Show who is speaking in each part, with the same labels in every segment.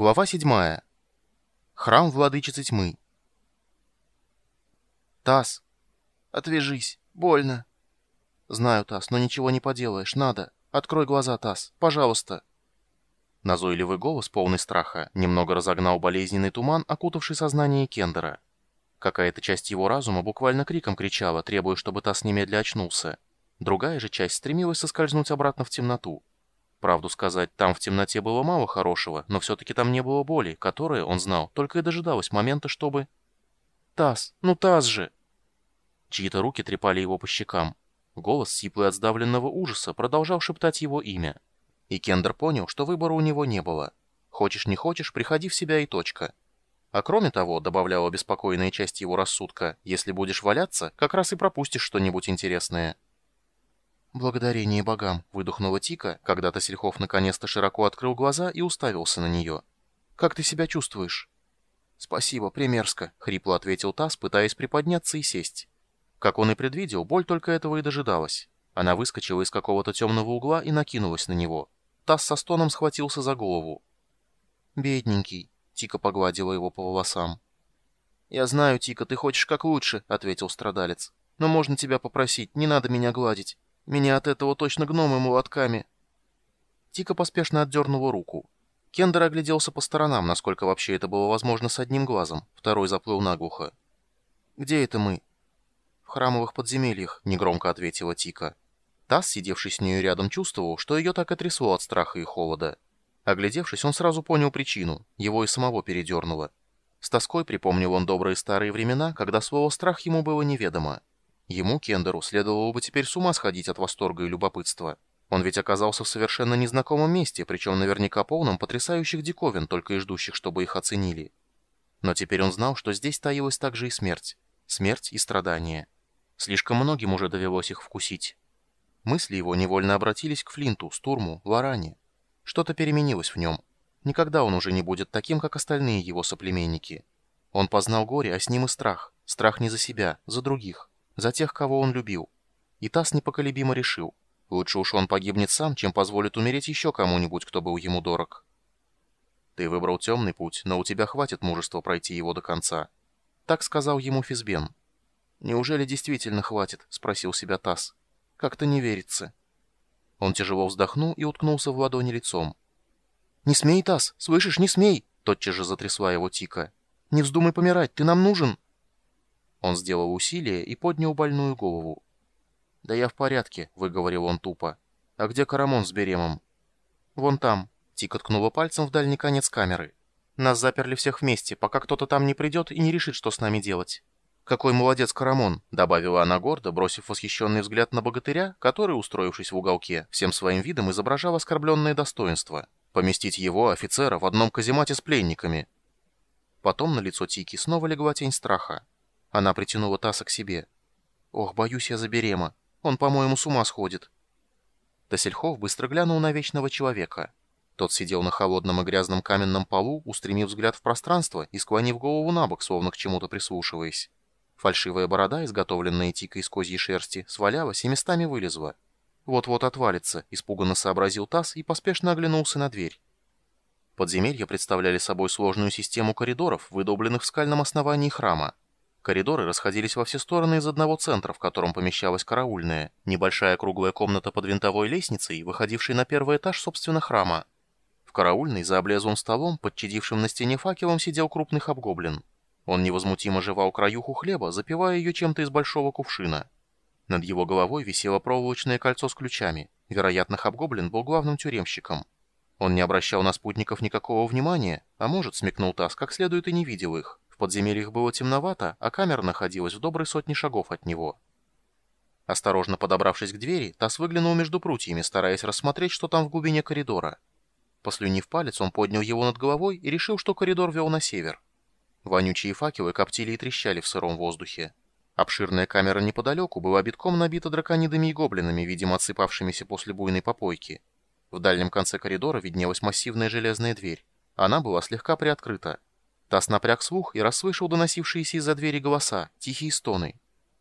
Speaker 1: Глава 7. Храм владычицы тьмы. Тасс, отвяжись, больно. Знаю, Тасс, но ничего не поделаешь, надо. Открой глаза, Тасс, пожалуйста. Назойливый голос, полный страха, немного разогнал болезненный туман, окутавший сознание Кендера. Какая-то часть его разума буквально криком кричала, требуя, чтобы Тасс немедля очнулся. Другая же часть стремилась соскользнуть обратно в темноту. Правду сказать, там в темноте было мало хорошего, но все-таки там не было боли, которая, он знал, только и дожидалась момента, чтобы... «Таз! Ну Таз же!» Чьи-то руки трепали его по щекам. Голос, сиплый от сдавленного ужаса, продолжал шептать его имя. И Кендер понял, что выбора у него не было. Хочешь не хочешь, приходи в себя и точка. А кроме того, добавляла беспокойная часть его рассудка, если будешь валяться, как раз и пропустишь что-нибудь интересное. «Благодарение богам!» — выдохнула Тика, когда Тасельхов наконец-то широко открыл глаза и уставился на нее. «Как ты себя чувствуешь?» «Спасибо, примерзко», — хрипло ответил Тас, пытаясь приподняться и сесть. Как он и предвидел, боль только этого и дожидалась. Она выскочила из какого-то темного угла и накинулась на него. Тас со стоном схватился за голову. «Бедненький», — Тика погладила его по волосам. «Я знаю, Тика, ты хочешь как лучше», — ответил страдалец. «Но можно тебя попросить, не надо меня гладить. Меня от этого точно гномы молотками. Тика поспешно отдернула руку. Кендер огляделся по сторонам, насколько вообще это было возможно с одним глазом. Второй заплыл наглухо. «Где это мы?» «В храмовых подземельях», — негромко ответила Тика. Тасс, сидевший с нею рядом, чувствовал, что ее так и от страха и холода. Оглядевшись, он сразу понял причину. Его и самого передернуло. С тоской припомнил он добрые старые времена, когда слово «страх» ему было неведомо. Ему, Кендеру, следовало бы теперь с ума сходить от восторга и любопытства. Он ведь оказался в совершенно незнакомом месте, причем наверняка полном потрясающих диковин, только и ждущих, чтобы их оценили. Но теперь он знал, что здесь таилась также и смерть. Смерть и страдания. Слишком многим уже довелось их вкусить. Мысли его невольно обратились к Флинту, Стурму, Лоране. Что-то переменилось в нем. Никогда он уже не будет таким, как остальные его соплеменники. Он познал горе, а с ним и страх. Страх не за себя, за других за тех, кого он любил. И Тасс непоколебимо решил, лучше уж он погибнет сам, чем позволит умереть еще кому-нибудь, кто был ему дорог. Ты выбрал темный путь, но у тебя хватит мужества пройти его до конца. Так сказал ему Физбен. «Неужели действительно хватит?» — спросил себя Тасс. «Как-то не верится». Он тяжело вздохнул и уткнулся в ладони лицом. «Не смей, Тасс! Слышишь, не смей!» — тотчас же затрясла его Тика. «Не вздумай помирать, ты нам нужен!» Он сделал усилие и поднял больную голову. «Да я в порядке», — выговорил он тупо. «А где Карамон с Беремом?» «Вон там», — Тика ткнула пальцем в дальний конец камеры. «Нас заперли всех вместе, пока кто-то там не придет и не решит, что с нами делать». «Какой молодец Карамон», — добавила она гордо, бросив восхищенный взгляд на богатыря, который, устроившись в уголке, всем своим видом изображал оскорбленное достоинство. Поместить его, офицера, в одном каземате с пленниками. Потом на лицо Тики снова легла тень страха. Она притянула Таса к себе. «Ох, боюсь я за Берема. Он, по-моему, с ума сходит». Тасельхов быстро глянул на Вечного Человека. Тот сидел на холодном и грязном каменном полу, устремив взгляд в пространство и склонив голову на бок, словно к чему-то прислушиваясь. Фальшивая борода, изготовленная тикой из козьей шерсти, свалялась и местами вылезла. Вот-вот отвалится, испуганно сообразил Тасс и поспешно оглянулся на дверь. Подземелья представляли собой сложную систему коридоров, выдолбленных в скальном основании храма. Коридоры расходились во все стороны из одного центра, в котором помещалась караульная, небольшая круглая комната под винтовой лестницей, выходившей на первый этаж, собственно, храма. В караульной, за облезлым столом, подчадившим на стене факелом, сидел крупный хобгоблин. Он невозмутимо жевал краюху хлеба, запивая ее чем-то из большого кувшина. Над его головой висело проволочное кольцо с ключами. Вероятно, хобгоблин был главным тюремщиком. Он не обращал на спутников никакого внимания, а может, смекнул Тасс, как следует и не видел их подземельях было темновато, а камера находилась в доброй сотне шагов от него. Осторожно подобравшись к двери, Тасс выглянул между прутьями, стараясь рассмотреть, что там в глубине коридора. Послюнив палец, он поднял его над головой и решил, что коридор вел на север. Вонючие факелы коптили и трещали в сыром воздухе. Обширная камера неподалеку была битком набита драконидами и гоблинами, видимо, отсыпавшимися после буйной попойки. В дальнем конце коридора виднелась массивная железная дверь. Она была слегка приоткрыта. Тасс напряг слух и расслышал доносившиеся из-за двери голоса, тихие стоны.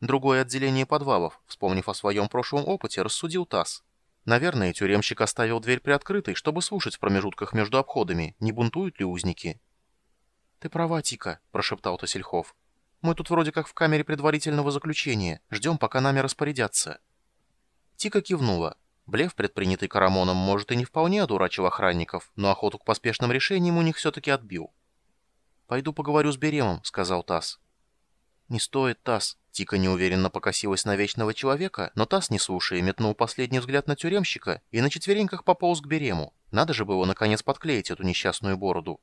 Speaker 1: Другое отделение подвалов, вспомнив о своем прошлом опыте, рассудил Тасс. Наверное, тюремщик оставил дверь приоткрытой, чтобы слушать в промежутках между обходами, не бунтуют ли узники. «Ты права, Тика», — прошептал Тосельхов. «Мы тут вроде как в камере предварительного заключения. Ждем, пока нами распорядятся». Тика кивнула. Блеф, предпринятый Карамоном, может и не вполне одурачил охранников, но охоту к поспешным решениям у них все-таки отбил. «Пойду поговорю с Беремом», — сказал Тасс. «Не стоит, Тасс», Тика неуверенно покосилась на Вечного Человека, но Тасс, не слушая, метнул последний взгляд на тюремщика и на четвереньках пополз к Берему. Надо же было, наконец, подклеить эту несчастную бороду.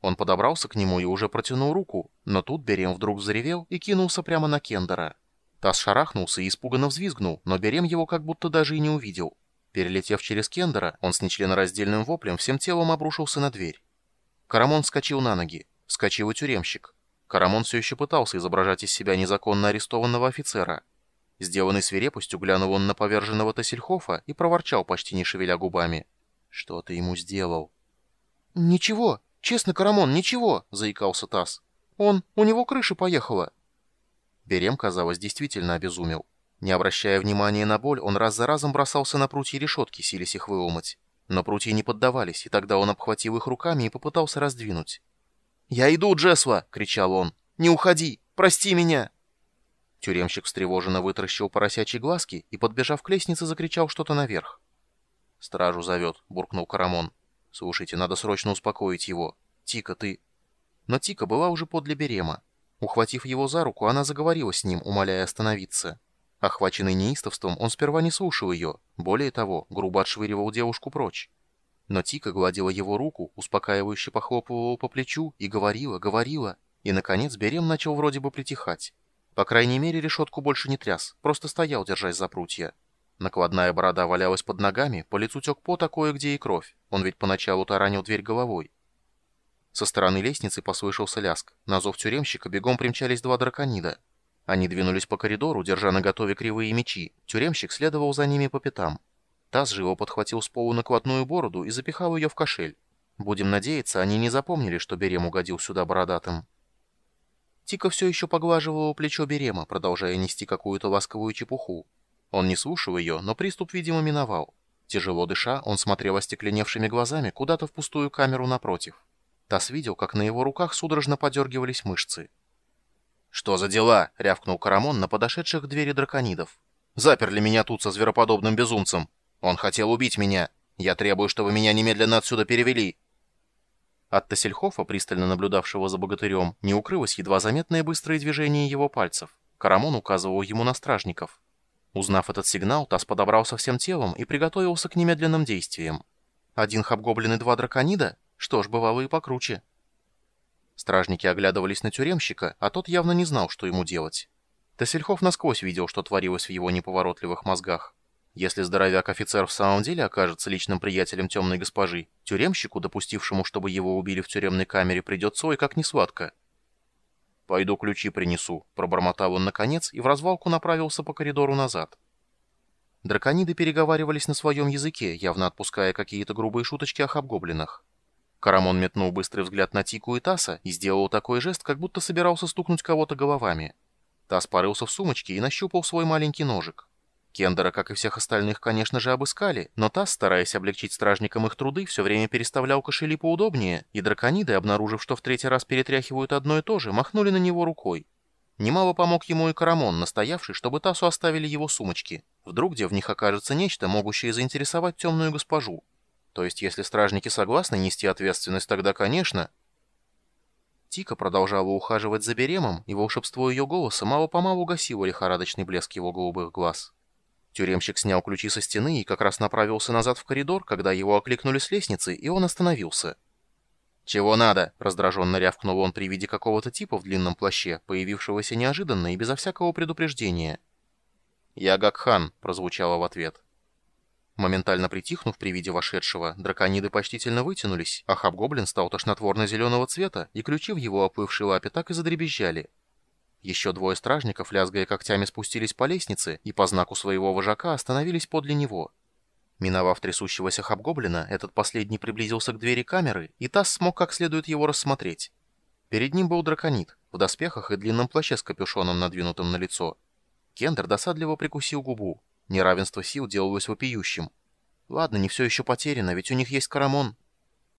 Speaker 1: Он подобрался к нему и уже протянул руку, но тут Берем вдруг заревел и кинулся прямо на Кендера. Тасс шарахнулся и испуганно взвизгнул, но Берем его как будто даже и не увидел. Перелетев через Кендера, он с нечленораздельным воплем всем телом обрушился на дверь. Карамон вскочил на ноги. Вскочил и тюремщик. Карамон все еще пытался изображать из себя незаконно арестованного офицера. Сделанный свирепостью, глянул он на поверженного Тассельхофа и проворчал, почти не шевеля губами. «Что ты ему сделал?» «Ничего, честно, Карамон, ничего», — заикался Тасс. «Он... у него крыша поехала». Берем, казалось, действительно обезумел. Не обращая внимания на боль, он раз за разом бросался на прутья решетки, силясь их выумать. Но прутья не поддавались, и тогда он обхватил их руками и попытался раздвинуть. «Я иду, Джесва!» — кричал он. «Не уходи! Прости меня!» Тюремщик встревоженно вытаращил поросячьи глазки и, подбежав к лестнице, закричал что-то наверх. «Стражу зовет», — буркнул Карамон. «Слушайте, надо срочно успокоить его. Тика, ты...» Но Тика была уже подле Берема. Ухватив его за руку, она заговорила с ним, умоляя остановиться. Охваченный неистовством, он сперва не слушал ее, более того, грубо отшвыривал девушку прочь. Но Тика гладила его руку, успокаивающе похлопывала по плечу и говорила, говорила. И, наконец, Берем начал вроде бы притихать. По крайней мере, решетку больше не тряс, просто стоял, держась за прутья. Накладная борода валялась под ногами, по лицу тек по такое, где и кровь. Он ведь поначалу таранил дверь головой. Со стороны лестницы послышался ляск. На зов тюремщика бегом примчались два драконида. Они двинулись по коридору, держа на готове кривые мечи. Тюремщик следовал за ними по пятам. Таз живо подхватил с полу накладную бороду и запихал ее в кошель. Будем надеяться, они не запомнили, что Берем угодил сюда бородатым. Тика все еще поглаживала плечо Берема, продолжая нести какую-то ласковую чепуху. Он не слушал ее, но приступ, видимо, миновал. Тяжело дыша, он смотрел остекленевшими глазами куда-то в пустую камеру напротив. Тасс видел, как на его руках судорожно подергивались мышцы. «Что за дела?» — рявкнул Карамон на подошедших к двери драконидов. «Заперли меня тут со звероподобным безумцем. Он хотел убить меня. Я требую, чтобы меня немедленно отсюда перевели». От Тассельхофа, пристально наблюдавшего за богатырем, не укрылось едва заметное быстрое движение его пальцев. Карамон указывал ему на стражников. Узнав этот сигнал, Тасс подобрался всем телом и приготовился к немедленным действиям. Один хабгоблин и два драконида? Что ж, бывало и покруче. Стражники оглядывались на тюремщика, а тот явно не знал, что ему делать. Тассельхоф насквозь видел, что творилось в его неповоротливых мозгах. Если здоровяк-офицер в самом деле окажется личным приятелем темной госпожи, тюремщику, допустившему, чтобы его убили в тюремной камере, придется ой как не сладко. «Пойду ключи принесу», — пробормотал он наконец и в развалку направился по коридору назад. Дракониды переговаривались на своем языке, явно отпуская какие-то грубые шуточки о хабгоблинах. Карамон метнул быстрый взгляд на Тику и Таса и сделал такой жест, как будто собирался стукнуть кого-то головами. Тас порылся в сумочке и нащупал свой маленький ножик. Кендера, как и всех остальных, конечно же, обыскали, но Тасс, стараясь облегчить стражникам их труды, все время переставлял кошели поудобнее, и дракониды, обнаружив, что в третий раз перетряхивают одно и то же, махнули на него рукой. Немало помог ему и Карамон, настоявший, чтобы Тассу оставили его сумочки. Вдруг где в них окажется нечто, могущее заинтересовать темную госпожу. То есть, если стражники согласны нести ответственность, тогда, конечно... Тика продолжала ухаживать за Беремом, и волшебство ее голоса мало-помалу гасило лихорадочный блеск его голубых глаз. Тюремщик снял ключи со стены и как раз направился назад в коридор, когда его окликнули с лестницы, и он остановился. «Чего надо?» — раздраженно рявкнул он при виде какого-то типа в длинном плаще, появившегося неожиданно и безо всякого предупреждения. «Я Гакхан», — прозвучало в ответ. Моментально притихнув при виде вошедшего, дракониды почтительно вытянулись, а хабгоблин стал тошнотворно-зеленого цвета, и ключи в его оплывшей лапе так и задребезжали. Еще двое стражников, лязгая когтями, спустились по лестнице и по знаку своего вожака остановились подле него. Миновав трясущегося хабгоблина, этот последний приблизился к двери камеры, и Тасс смог как следует его рассмотреть. Перед ним был драконит, в доспехах и длинном плаще с капюшоном, надвинутым на лицо. Кендер досадливо прикусил губу. Неравенство сил делалось вопиющим. Ладно, не все еще потеряно, ведь у них есть Карамон.